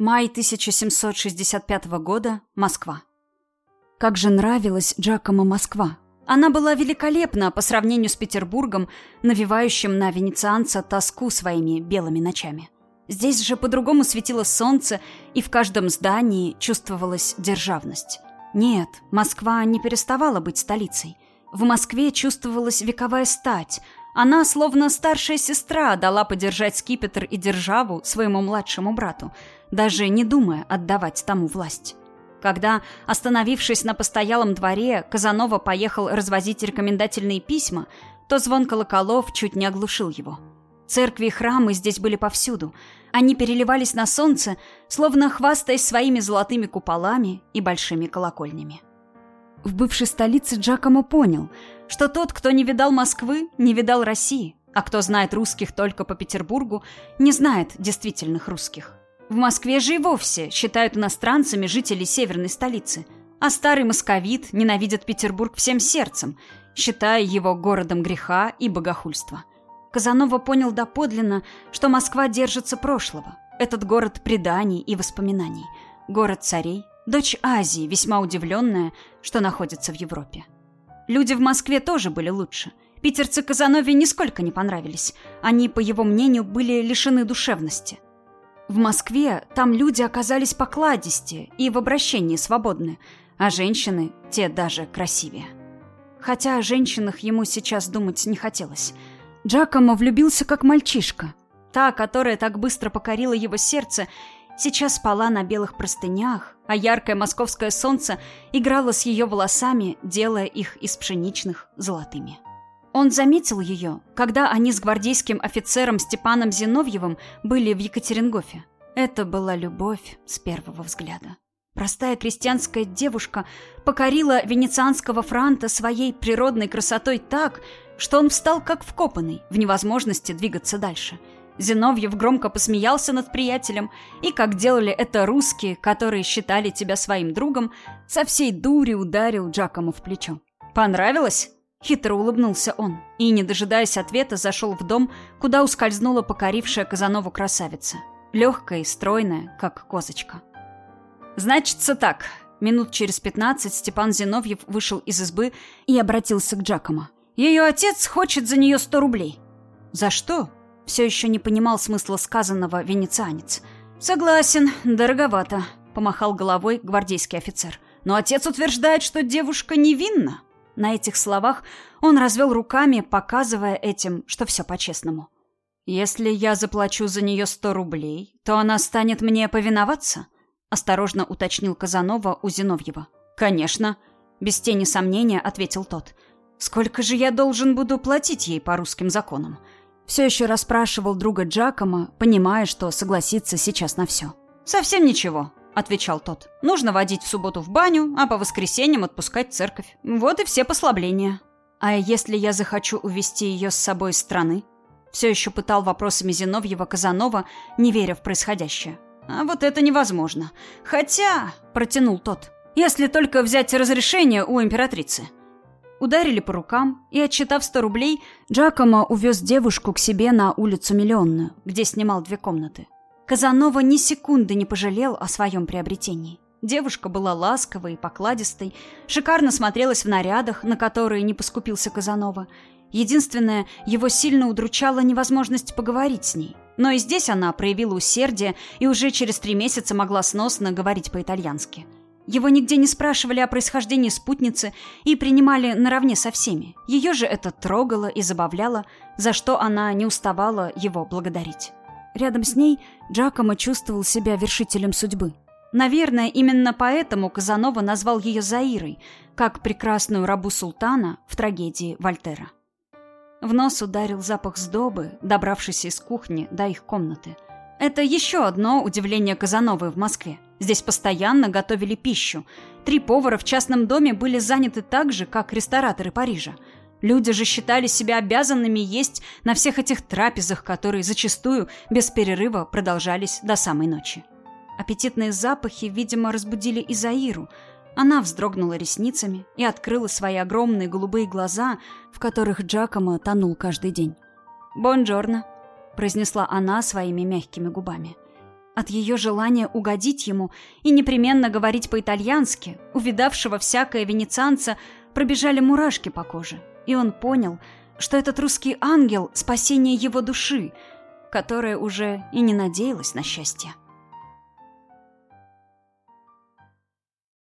Май 1765 года. Москва. Как же нравилась Джакомо Москва. Она была великолепна по сравнению с Петербургом, навевающим на венецианца тоску своими белыми ночами. Здесь же по-другому светило солнце, и в каждом здании чувствовалась державность. Нет, Москва не переставала быть столицей. В Москве чувствовалась вековая стать. Она, словно старшая сестра, дала подержать скипетр и державу своему младшему брату – даже не думая отдавать тому власть. Когда, остановившись на постоялом дворе, Казанова поехал развозить рекомендательные письма, то звон колоколов чуть не оглушил его. Церкви и храмы здесь были повсюду. Они переливались на солнце, словно хвастаясь своими золотыми куполами и большими колокольнями. В бывшей столице Джакомо понял, что тот, кто не видал Москвы, не видал России, а кто знает русских только по Петербургу, не знает действительных русских. В Москве же и вовсе считают иностранцами жителей северной столицы, а старый московит ненавидит Петербург всем сердцем, считая его городом греха и богохульства. Казанова понял доподлинно, что Москва держится прошлого. Этот город преданий и воспоминаний. Город царей, дочь Азии, весьма удивленная, что находится в Европе. Люди в Москве тоже были лучше. Питерцы Казанове нисколько не понравились. Они, по его мнению, были лишены душевности – в Москве там люди оказались покладистее и в обращении свободны, а женщины те даже красивее. Хотя о женщинах ему сейчас думать не хотелось. Джакомо влюбился как мальчишка. Та, которая так быстро покорила его сердце, сейчас спала на белых простынях, а яркое московское солнце играло с ее волосами, делая их из пшеничных золотыми. Он заметил ее, когда они с гвардейским офицером Степаном Зиновьевым были в Екатерингофе. Это была любовь с первого взгляда. Простая крестьянская девушка покорила венецианского франта своей природной красотой так, что он встал как вкопанный, в невозможности двигаться дальше. Зиновьев громко посмеялся над приятелем, и, как делали это русские, которые считали тебя своим другом, со всей дури ударил Джакому в плечо. «Понравилось?» Хитро улыбнулся он и, не дожидаясь ответа, зашел в дом, куда ускользнула покорившая Казанову красавица. Легкая и стройная, как козочка. «Значится так». Минут через пятнадцать Степан Зиновьев вышел из избы и обратился к Джакомо. «Ее отец хочет за нее сто рублей». «За что?» Все еще не понимал смысла сказанного венецианец. «Согласен, дороговато», — помахал головой гвардейский офицер. «Но отец утверждает, что девушка невинна». На этих словах он развел руками, показывая этим, что все по-честному. «Если я заплачу за нее сто рублей, то она станет мне повиноваться?» — осторожно уточнил Казанова у Зиновьева. «Конечно», — без тени сомнения ответил тот. «Сколько же я должен буду платить ей по русским законам?» Все еще расспрашивал друга Джакома, понимая, что согласится сейчас на все. «Совсем ничего», — отвечал тот. «Нужно водить в субботу в баню, а по воскресеньям отпускать церковь. Вот и все послабления». «А если я захочу увести ее с собой из страны?» Все еще пытал вопросами Зиновьева Казанова, не веря в происходящее. «А вот это невозможно. Хотя...» — протянул тот. «Если только взять разрешение у императрицы». Ударили по рукам, и, отчитав сто рублей, Джакомо увез девушку к себе на улицу Миллионную, где снимал две комнаты. Казанова ни секунды не пожалел о своем приобретении. Девушка была ласковой и покладистой, шикарно смотрелась в нарядах, на которые не поскупился Казанова. Единственное, его сильно удручала невозможность поговорить с ней. Но и здесь она проявила усердие и уже через три месяца могла сносно говорить по-итальянски. Его нигде не спрашивали о происхождении спутницы и принимали наравне со всеми. Ее же это трогало и забавляло, за что она не уставала его благодарить. Рядом с ней Джакомо чувствовал себя вершителем судьбы. Наверное, именно поэтому Казанова назвал ее Заирой, как прекрасную рабу султана в трагедии Вольтера. В нос ударил запах сдобы, добравшийся из кухни до их комнаты. Это еще одно удивление Казановой в Москве. Здесь постоянно готовили пищу. Три повара в частном доме были заняты так же, как рестораторы Парижа – Люди же считали себя обязанными есть на всех этих трапезах, которые зачастую без перерыва продолжались до самой ночи. Аппетитные запахи, видимо, разбудили Изаиру. Она вздрогнула ресницами и открыла свои огромные голубые глаза, в которых Джакомо тонул каждый день. «Бонджорно», — произнесла она своими мягкими губами. От ее желания угодить ему и непременно говорить по-итальянски, увидавшего всякое венецианца, пробежали мурашки по коже. И он понял, что этот русский ангел — спасение его души, которая уже и не надеялась на счастье.